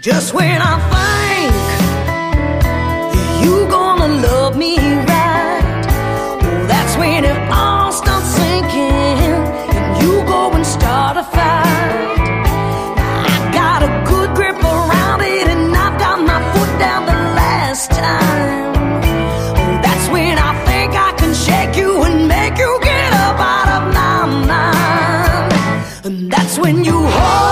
Just when I think you gonna love me right, oh, that's when it all starts sinking, and you go and start a fight. I got a good grip around it, and I've got my foot down the last time. Well, that's when I think I can shake you and make you get up out of my mind, and that's when you hold.